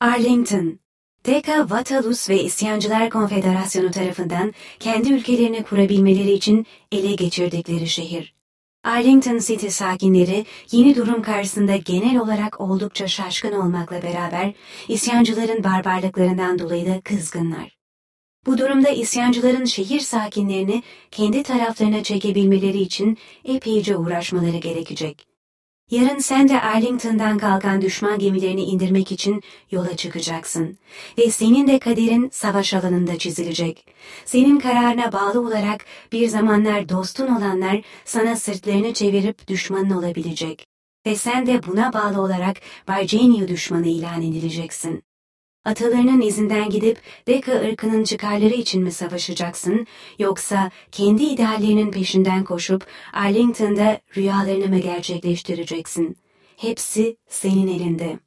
Arlington, Deka Vatalus ve İsyancılar Konfederasyonu tarafından kendi ülkelerini kurabilmeleri için ele geçirdikleri şehir. Arlington City sakinleri yeni durum karşısında genel olarak oldukça şaşkın olmakla beraber isyancıların barbarlıklarından dolayı da kızgınlar. Bu durumda isyancıların şehir sakinlerini kendi taraflarına çekebilmeleri için epeyce uğraşmaları gerekecek. Yarın sen de Arlington'dan kalkan düşman gemilerini indirmek için yola çıkacaksın. Ve senin de kaderin savaş alanında çizilecek. Senin kararına bağlı olarak bir zamanlar dostun olanlar sana sırtlarını çevirip düşmanın olabilecek. Ve sen de buna bağlı olarak Virginia düşmanı ilan edileceksin. Atalarının izinden gidip Deka ırkının çıkarları için mi savaşacaksın, yoksa kendi ideallerinin peşinden koşup Arlington'da rüyalarını mı gerçekleştireceksin? Hepsi senin elinde.